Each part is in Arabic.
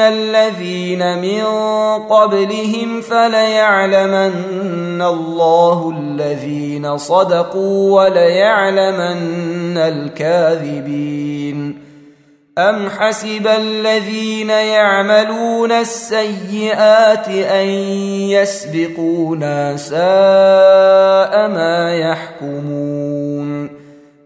الذين من قبلهم فليعلمن الله الذين صدقوا وليعلمن الكاذبين أم حسب الذين يعملون السيئات أن يسبقونا ساء ما يحكمون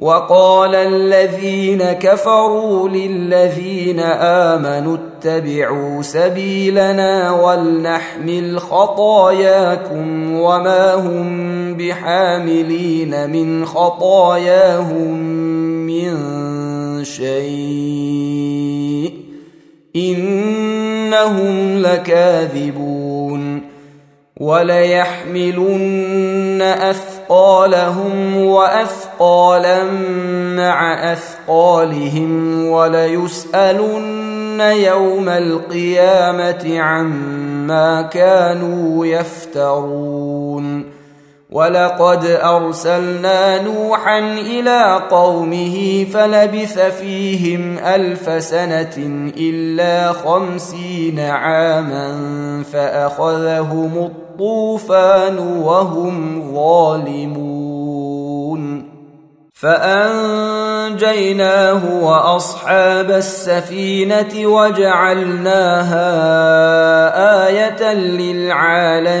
وقال الذين كفروا للذين آمنوا اتبعوا سبيلنا ولنحمل خطاياكم وما هم بحاملين من خطاياهم من شيء إنهم لكاذبون وليحملن أثقالهم وأثقالا مع أثقالهم وليسألن يوم القيامة عما كانوا يفترون ولقد أرسلنا نوحا إلى قومه فلبث فيهم ألف سنة إلا خمسين عاما فأخذهم الطوفان وهم ظالمون. فأنجيناه وأصحاب السفينة وجعلناها آية للعالمين.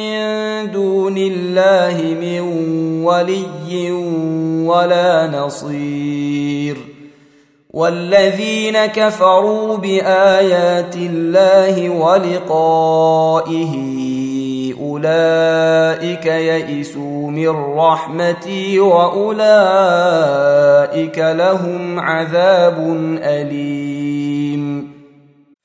من دون الله من ولي ولا نصير. والذين كفروا بآيات الله ولقائه أولئك يئسوا من رحمتي وأولئك لهم عذاب أليم.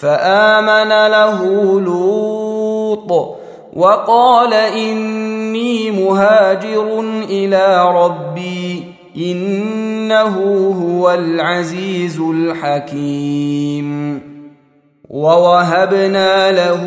فآمن له لوط وقال إني مهاجر إلى ربي إنه هو العزيز الحكيم. ووهبنا له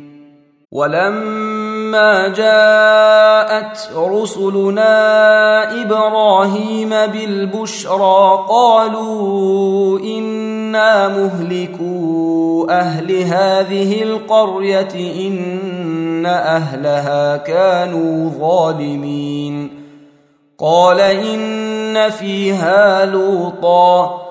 ولما جاءت رسلنا إبراهيم بالبشرى قالوا إنا مهلكو أهل هذه القرية إن أهلها كانوا ظالمين. قال إن فيها لوطا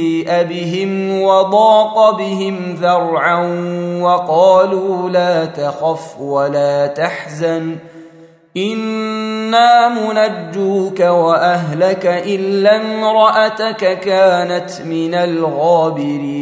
سيء بهم وضاق بهم ذرعا وقالوا لا تخف ولا تحزن أنا منجوك واهلك الا امراتك كانت من الغابرين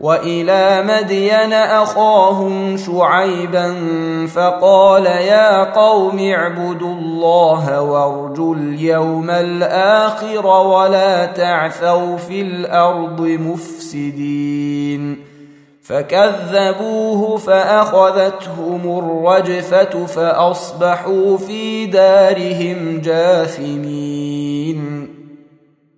وإلى مدين أخاهم شعيبا فقال يا قوم اعبدوا الله وارجوا اليوم الآخر ولا تعثوا في الأرض مفسدين. فكذبوه فأخذتهم الرجفة فأصبحوا في دارهم جاثمين.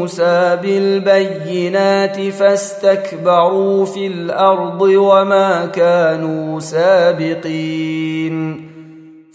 موسى بالبينات فاستكبروا في الأرض وما كانوا سابقين.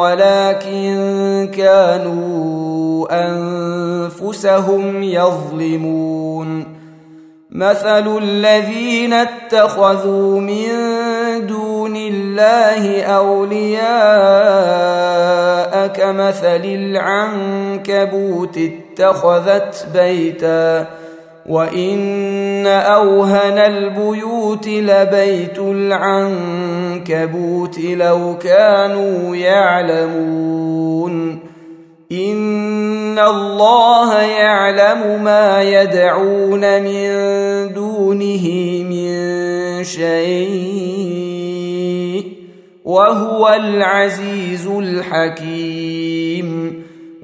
ولكن كانوا أنفسهم يظلمون. مثل الذين اتخذوا من دون الله أولياء كمثل العنكبوت اتخذت بيتا وان اوهن البيوت لبيت العنكبوت لو كانوا يعلمون ان الله يعلم ما يدعون من دونه من شيء وهو العزيز الحكيم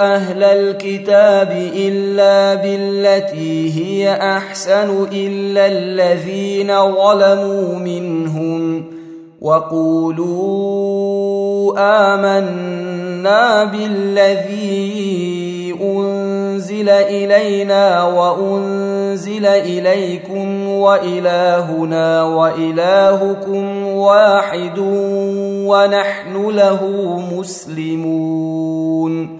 أهل الكتاب إلا بالتي هي أحسن إلا الذين ظلموا منهم وقولوا آمنا بالذي أنزل إلينا وأنزل إليكم وإلهنا وإلهكم واحد ونحن له مسلمون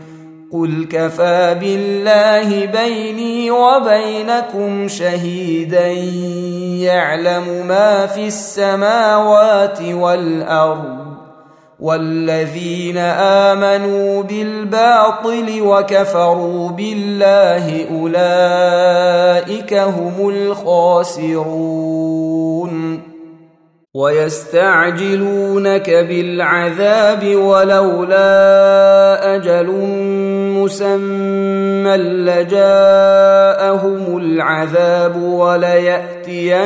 قل كفى بالله بيني وبينكم شهيدا يعلم ما في السماوات والأرض والذين آمنوا بالباطل وكفروا بالله أولئك هم الخاسرون ويستعجلونك بالعذاب ولولا أجل مسمى لجاءهم العذاب وليأتينهم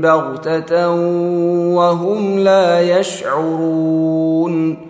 بغتة وهم لا يشعرون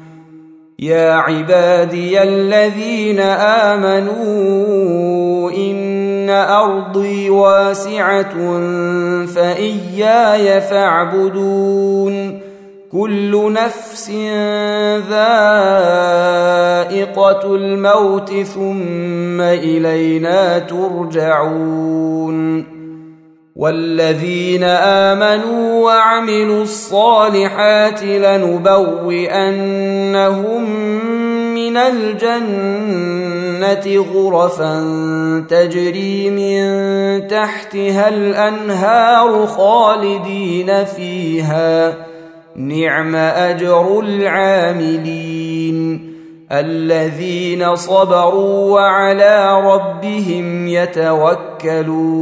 يا عبادي الذين امنوا ان ارضي واسعه فاياي فاعبدون كل نفس ذائقه الموت ثم الينا ترجعون والذين آمنوا وعملوا الصالحات لنبوئنهم من الجنة غرفا تجري من تحتها الأنهار خالدين فيها. نعم أجر العاملين الذين صبروا وعلى ربهم يتوكلون.